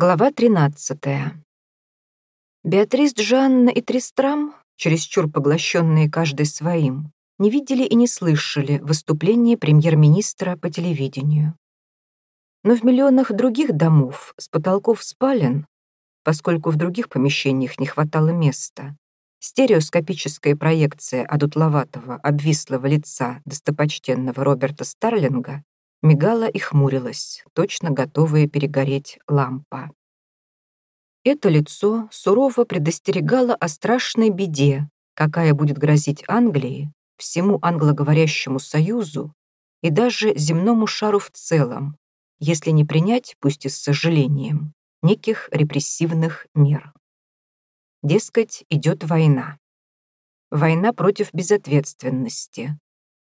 Глава 13. Беатрис Джанна и Тристрам, чересчур поглощенные каждый своим, не видели и не слышали выступления премьер-министра по телевидению. Но в миллионах других домов с потолков спален, поскольку в других помещениях не хватало места, стереоскопическая проекция одутловатого, обвислого лица достопочтенного Роберта Старлинга мигала и хмурилась, точно готовая перегореть лампа. Это лицо сурово предостерегало о страшной беде, какая будет грозить Англии, всему англоговорящему союзу и даже земному шару в целом, если не принять, пусть и с сожалением, неких репрессивных мер. Дескать, идет война. Война против безответственности,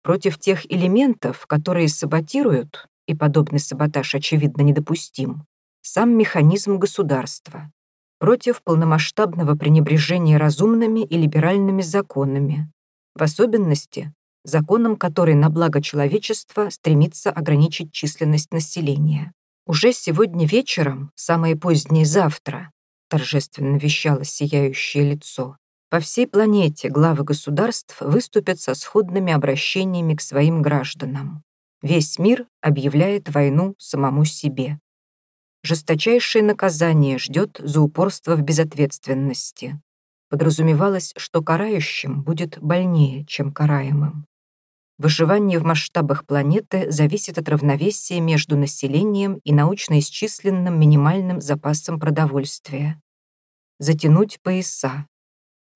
против тех элементов, которые саботируют, и подобный саботаж очевидно недопустим, сам механизм государства, против полномасштабного пренебрежения разумными и либеральными законами, в особенности законом, который на благо человечества стремится ограничить численность населения. Уже сегодня вечером, самое позднее завтра, торжественно вещало сияющее лицо, по всей планете главы государств выступят со сходными обращениями к своим гражданам. Весь мир объявляет войну самому себе. Жесточайшее наказание ждет за упорство в безответственности. Подразумевалось, что карающим будет больнее, чем караемым. Выживание в масштабах планеты зависит от равновесия между населением и научно-исчисленным минимальным запасом продовольствия. Затянуть пояса,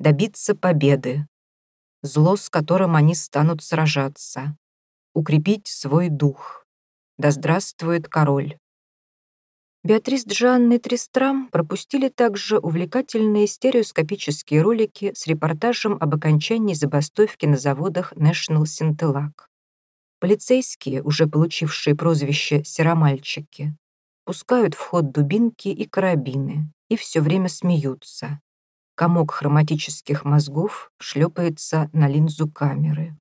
добиться победы, зло, с которым они станут сражаться, укрепить свой дух. Да здравствует король. Беатрис Джанны Тристрам пропустили также увлекательные стереоскопические ролики с репортажем об окончании забастовки на заводах National Sintelak. Полицейские, уже получившие прозвище «серомальчики», пускают в ход дубинки и карабины и все время смеются комок хроматических мозгов шлепается на линзу камеры.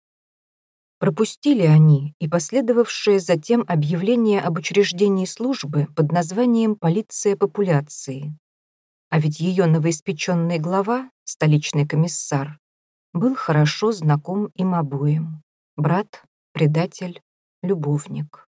Пропустили они и последовавшее затем объявление об учреждении службы под названием «Полиция популяции». А ведь ее новоиспеченный глава, столичный комиссар, был хорошо знаком им обоим. Брат, предатель, любовник.